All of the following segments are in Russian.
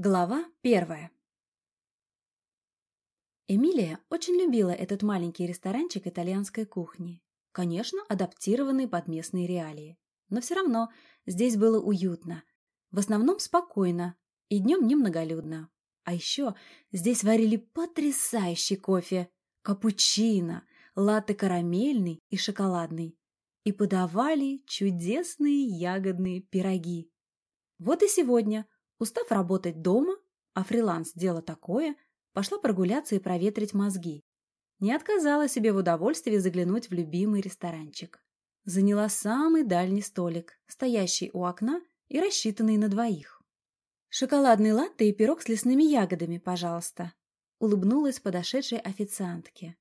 Глава первая Эмилия очень любила этот маленький ресторанчик итальянской кухни. Конечно, адаптированный под местные реалии. Но все равно здесь было уютно. В основном спокойно и днем немноголюдно. А еще здесь варили потрясающий кофе, капучино, латте карамельный и шоколадный. И подавали чудесные ягодные пироги. Вот и сегодня – Устав работать дома, а фриланс – дело такое, пошла прогуляться и проветрить мозги. Не отказала себе в удовольствии заглянуть в любимый ресторанчик. Заняла самый дальний столик, стоящий у окна и рассчитанный на двоих. «Шоколадный латте и пирог с лесными ягодами, пожалуйста», — улыбнулась подошедшей официантке.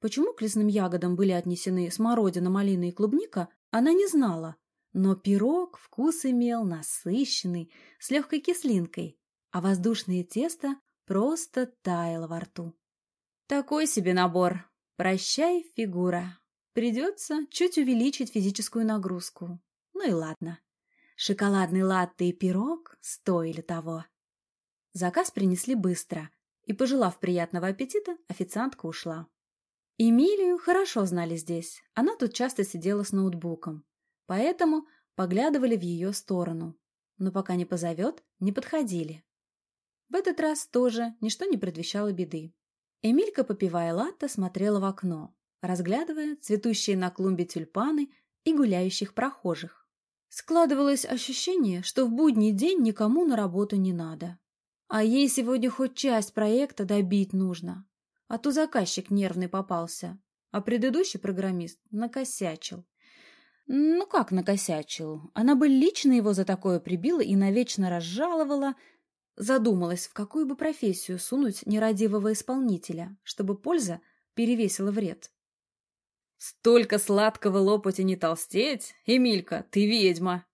Почему к лесным ягодам были отнесены смородина, малина и клубника, она не знала, но пирог вкус имел насыщенный, с легкой кислинкой, а воздушное тесто просто таяло во рту. Такой себе набор. Прощай, фигура. Придется чуть увеличить физическую нагрузку. Ну и ладно. Шоколадный латте и пирог стоили того. Заказ принесли быстро, и, пожелав приятного аппетита, официантка ушла. Эмилию хорошо знали здесь. Она тут часто сидела с ноутбуком поэтому поглядывали в ее сторону, но пока не позовет, не подходили. В этот раз тоже ничто не предвещало беды. Эмилька, попивая латте, смотрела в окно, разглядывая цветущие на клумбе тюльпаны и гуляющих прохожих. Складывалось ощущение, что в будний день никому на работу не надо. А ей сегодня хоть часть проекта добить нужно. А то заказчик нервный попался, а предыдущий программист накосячил. Ну как накосячил? Она бы лично его за такое прибила и навечно разжаловала. Задумалась, в какую бы профессию сунуть нерадивого исполнителя, чтобы польза перевесила вред. «Столько сладкого лопать и не толстеть! Эмилька, ты ведьма!»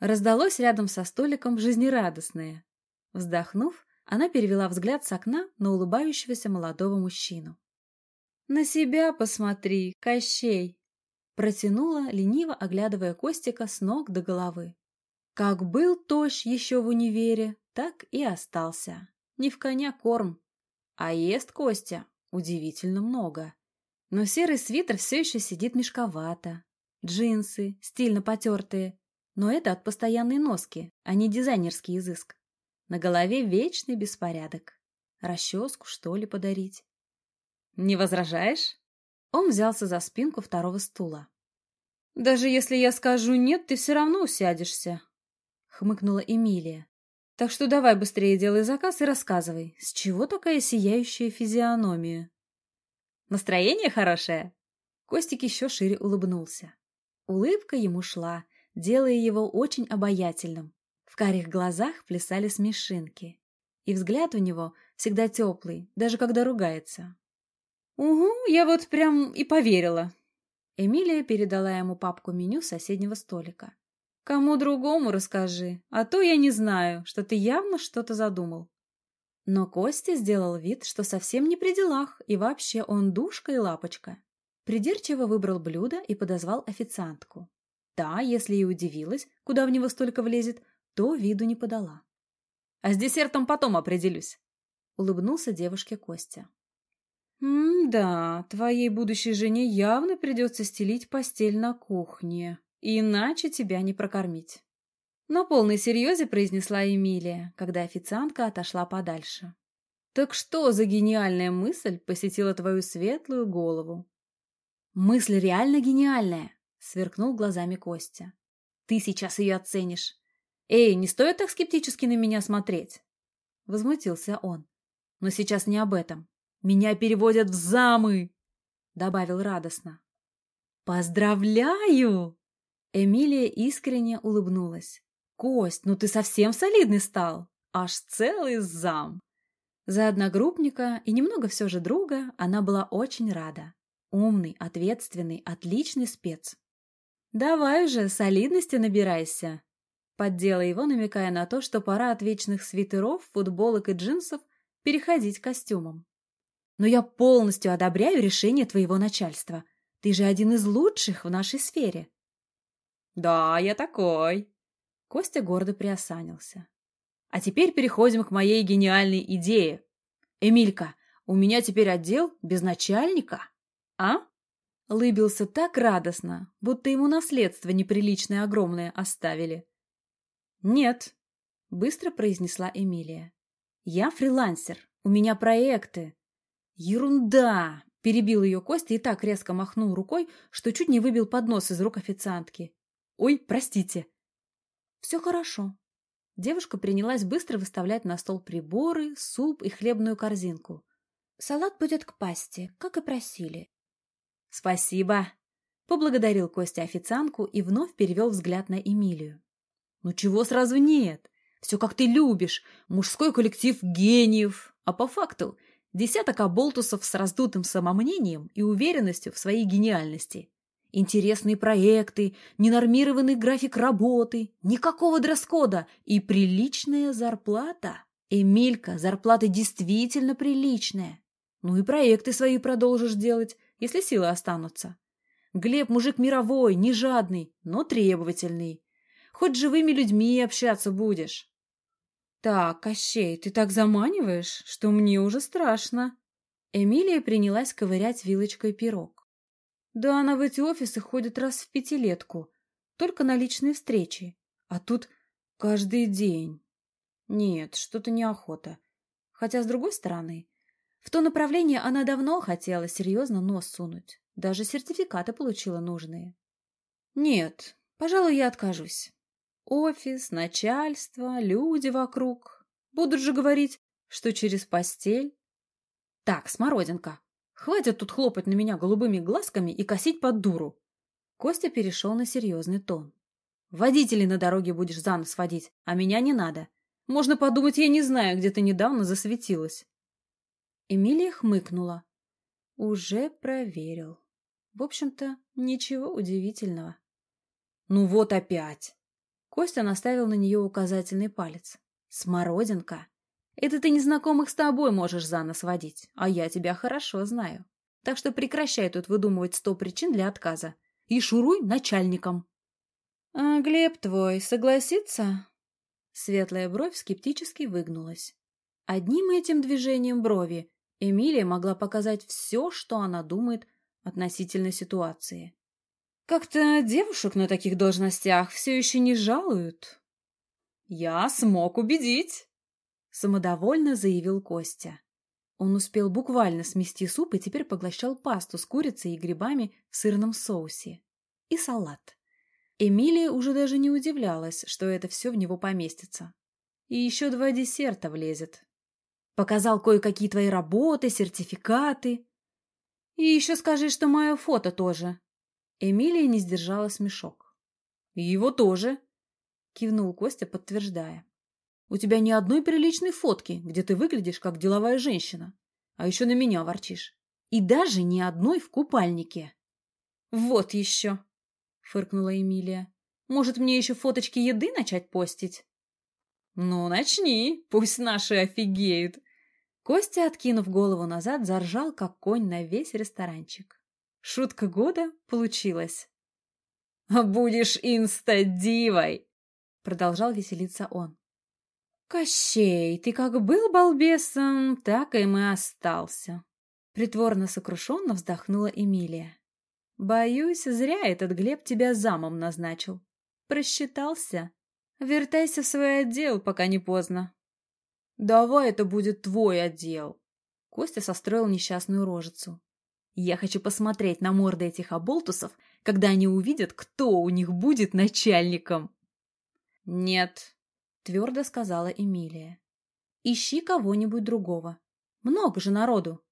Раздалось рядом со столиком жизнерадостное. Вздохнув, она перевела взгляд с окна на улыбающегося молодого мужчину. «На себя посмотри, Кощей!» Протянула, лениво оглядывая Костика с ног до головы. Как был тощ еще в универе, так и остался. Не в коня корм. А ест Костя удивительно много. Но серый свитер все еще сидит мешковато. Джинсы, стильно потертые. Но это от постоянной носки, а не дизайнерский изыск. На голове вечный беспорядок. Расческу, что ли, подарить? «Не возражаешь?» Он взялся за спинку второго стула. «Даже если я скажу нет, ты все равно усядешься», — хмыкнула Эмилия. «Так что давай быстрее делай заказ и рассказывай, с чего такая сияющая физиономия?» «Настроение хорошее?» Костик еще шире улыбнулся. Улыбка ему шла, делая его очень обаятельным. В карих глазах плясали смешинки. И взгляд у него всегда теплый, даже когда ругается. «Угу, я вот прям и поверила». Эмилия передала ему папку меню соседнего столика. «Кому другому расскажи, а то я не знаю, что ты явно что-то задумал». Но Костя сделал вид, что совсем не при делах, и вообще он душка и лапочка. Придирчиво выбрал блюдо и подозвал официантку. Та, если и удивилась, куда в него столько влезет, то виду не подала. «А с десертом потом определюсь», — улыбнулся девушке Костя. «М-да, твоей будущей жене явно придется стелить постель на кухне, иначе тебя не прокормить». На полной серьезе произнесла Эмилия, когда официантка отошла подальше. «Так что за гениальная мысль посетила твою светлую голову?» «Мысль реально гениальная!» — сверкнул глазами Костя. «Ты сейчас ее оценишь!» «Эй, не стоит так скептически на меня смотреть!» Возмутился он. «Но сейчас не об этом. Меня переводят в замы!» — добавил радостно. «Поздравляю!» Эмилия искренне улыбнулась. «Кость, ну ты совсем солидный стал! Аж целый зам!» За одногруппника и немного все же друга она была очень рада. Умный, ответственный, отличный спец. «Давай же, солидности набирайся!» Поддела его, намекая на то, что пора от вечных свитеров, футболок и джинсов переходить к костюмам. Но я полностью одобряю решение твоего начальства. Ты же один из лучших в нашей сфере. Да, я такой. Костя гордо приосанился. А теперь переходим к моей гениальной идее. Эмилька, у меня теперь отдел без начальника. А? Лыбился так радостно, будто ему наследство неприличное огромное оставили. Нет, быстро произнесла Эмилия. Я фрилансер, у меня проекты. Ерунда! Перебил ее Костя и так резко махнул рукой, что чуть не выбил поднос из рук официантки. Ой, простите. Все хорошо. Девушка принялась быстро выставлять на стол приборы, суп и хлебную корзинку. Салат будет к пасте, как и просили. Спасибо. Поблагодарил Костя официантку и вновь перевел взгляд на Эмилию. Ну чего сразу нет? Все как ты любишь. Мужской коллектив гениев. А по факту десяток оболтусов с раздутым самомнением и уверенностью в своей гениальности. Интересные проекты, ненормированный график работы, никакого дресс-кода и приличная зарплата. Эмилька, зарплата действительно приличная. Ну и проекты свои продолжишь делать, если силы останутся. Глеб мужик мировой, не жадный, но требовательный. Хоть живыми людьми общаться будешь. Так, Кощей, ты так заманиваешь, что мне уже страшно. Эмилия принялась ковырять вилочкой пирог. Да она в эти офисы ходит раз в пятилетку, только на личные встречи. А тут каждый день. Нет, что-то неохота. Хотя, с другой стороны, в то направление она давно хотела серьезно нос сунуть. Даже сертификаты получила нужные. Нет, пожалуй, я откажусь. Офис, начальство, люди вокруг. Будут же говорить, что через постель. Так, смородинка, хватит тут хлопать на меня голубыми глазками и косить под дуру. Костя перешел на серьезный тон. Водителей на дороге будешь за нос водить, а меня не надо. Можно подумать, я не знаю, где ты недавно засветилась. Эмилия хмыкнула. Уже проверил. В общем-то, ничего удивительного. Ну вот опять. Костя наставил на нее указательный палец. Смородинка. Это ты незнакомых с тобой можешь за нос водить, а я тебя хорошо знаю. Так что прекращай тут выдумывать сто причин для отказа. И шуруй начальником. А Глеб твой согласится? Светлая бровь скептически выгнулась. Одним этим движением брови Эмилия могла показать все, что она думает относительно ситуации. Как-то девушек на таких должностях все еще не жалуют. «Я смог убедить», — самодовольно заявил Костя. Он успел буквально смести суп и теперь поглощал пасту с курицей и грибами в сырном соусе. И салат. Эмилия уже даже не удивлялась, что это все в него поместится. И еще два десерта влезет. Показал кое-какие твои работы, сертификаты. И еще скажи, что мое фото тоже. Эмилия не сдержала смешок. Его тоже, кивнул Костя, подтверждая. У тебя ни одной приличной фотки, где ты выглядишь как деловая женщина. А еще на меня ворчишь. И даже ни одной в купальнике. Вот еще, фыркнула Эмилия. Может, мне еще фоточки еды начать постить? Ну, начни, пусть наши офигеют, Костя, откинув голову назад, заржал, как конь на весь ресторанчик. Шутка года получилась. «Будешь инстадивой!» — продолжал веселиться он. «Кощей, ты как был балбесом, так и мы остался!» Притворно сокрушенно вздохнула Эмилия. «Боюсь, зря этот Глеб тебя замом назначил. Просчитался. Вертайся в свой отдел, пока не поздно. «Давай это будет твой отдел!» Костя состроил несчастную рожицу. «Я хочу посмотреть на морды этих оболтусов, когда они увидят, кто у них будет начальником!» «Нет», — твердо сказала Эмилия. «Ищи кого-нибудь другого. Много же народу!»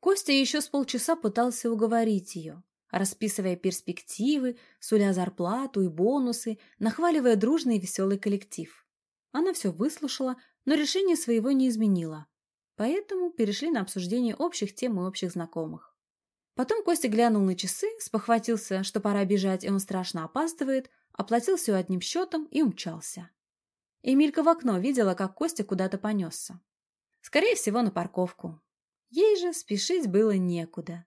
Костя еще с полчаса пытался уговорить ее, расписывая перспективы, суля зарплату и бонусы, нахваливая дружный и веселый коллектив. Она все выслушала, но решение своего не изменила. Поэтому перешли на обсуждение общих тем и общих знакомых. Потом Костя глянул на часы, спохватился, что пора бежать, и он страшно опаздывает, оплатил все одним счетом и умчался. Эмилька в окно видела, как Костя куда-то понесся. Скорее всего, на парковку. Ей же спешить было некуда.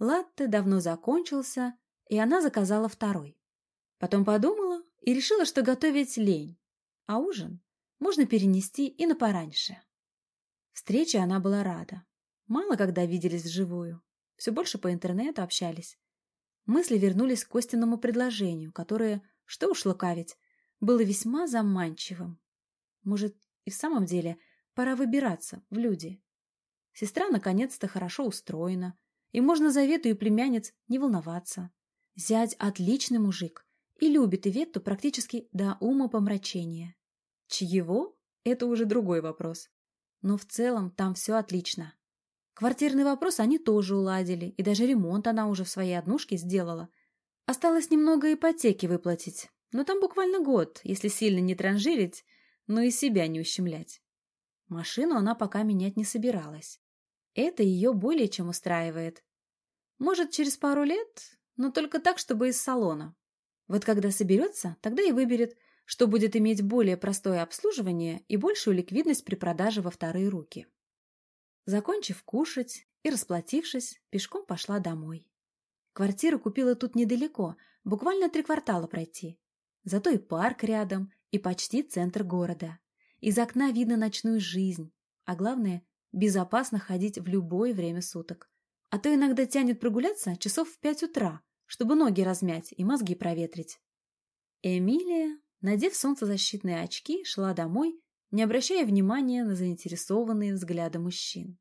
Латте давно закончился, и она заказала второй. Потом подумала и решила, что готовить лень. А ужин можно перенести и на пораньше. Встрече она была рада. Мало когда виделись вживую. Все больше по интернету общались. Мысли вернулись к Костиному предложению, которое, что уж лукавить, было весьма заманчивым. Может, и в самом деле пора выбираться в люди. Сестра наконец-то хорошо устроена, и можно завету и племянниц не волноваться. Зять отличный мужик и любит Иветту практически до ума помрачения. Чьего? Это уже другой вопрос. Но в целом там все отлично. Квартирный вопрос они тоже уладили, и даже ремонт она уже в своей однушке сделала. Осталось немного ипотеки выплатить, но там буквально год, если сильно не транжирить, но и себя не ущемлять. Машину она пока менять не собиралась. Это ее более чем устраивает. Может, через пару лет, но только так, чтобы из салона. Вот когда соберется, тогда и выберет, что будет иметь более простое обслуживание и большую ликвидность при продаже во вторые руки. Закончив кушать и расплатившись, пешком пошла домой. Квартиру купила тут недалеко, буквально три квартала пройти. Зато и парк рядом, и почти центр города. Из окна видно ночную жизнь, а главное, безопасно ходить в любое время суток. А то иногда тянет прогуляться часов в пять утра, чтобы ноги размять и мозги проветрить. Эмилия, надев солнцезащитные очки, шла домой не обращая внимания на заинтересованные взгляды мужчин.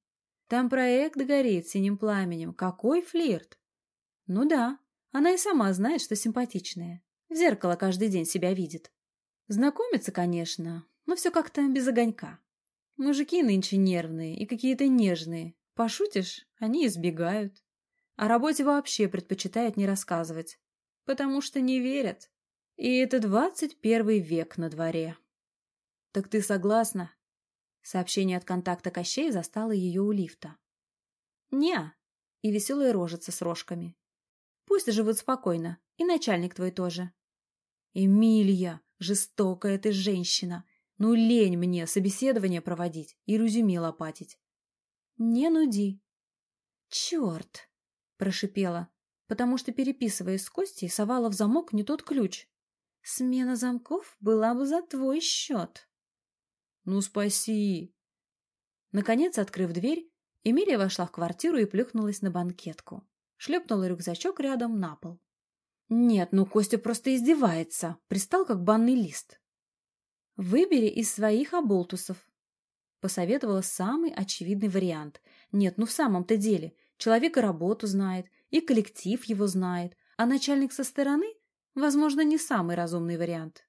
Там проект горит синим пламенем. Какой флирт! Ну да, она и сама знает, что симпатичная. В зеркало каждый день себя видит. Знакомиться, конечно, но все как-то без огонька. Мужики нынче нервные и какие-то нежные. Пошутишь, они избегают. О работе вообще предпочитают не рассказывать, потому что не верят. И это двадцать первый век на дворе. «Так ты согласна?» Сообщение от контакта Кощей застало ее у лифта. «Не-а», и веселая рожица с рожками. «Пусть живут спокойно, и начальник твой тоже». «Эмилия, жестокая ты женщина! Ну лень мне собеседование проводить и резюме лопатить». «Не нуди». «Черт!» – прошипела, потому что, переписываясь с Костей, совала в замок не тот ключ. «Смена замков была бы за твой счет». «Ну, спаси!» Наконец, открыв дверь, Эмилия вошла в квартиру и плюхнулась на банкетку. Шлепнула рюкзачок рядом на пол. «Нет, ну Костя просто издевается!» Пристал, как банный лист. «Выбери из своих оболтусов», — посоветовала самый очевидный вариант. «Нет, ну в самом-то деле, человек и работу знает, и коллектив его знает, а начальник со стороны, возможно, не самый разумный вариант».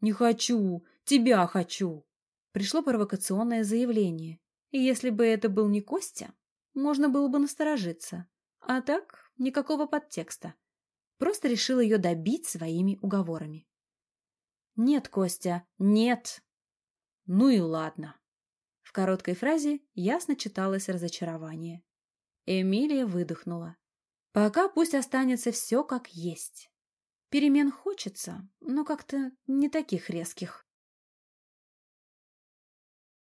«Не хочу! Тебя хочу!» Пришло провокационное заявление, и если бы это был не Костя, можно было бы насторожиться. А так, никакого подтекста. Просто решил ее добить своими уговорами. «Нет, Костя, нет!» «Ну и ладно!» В короткой фразе ясно читалось разочарование. Эмилия выдохнула. «Пока пусть останется все как есть. Перемен хочется, но как-то не таких резких».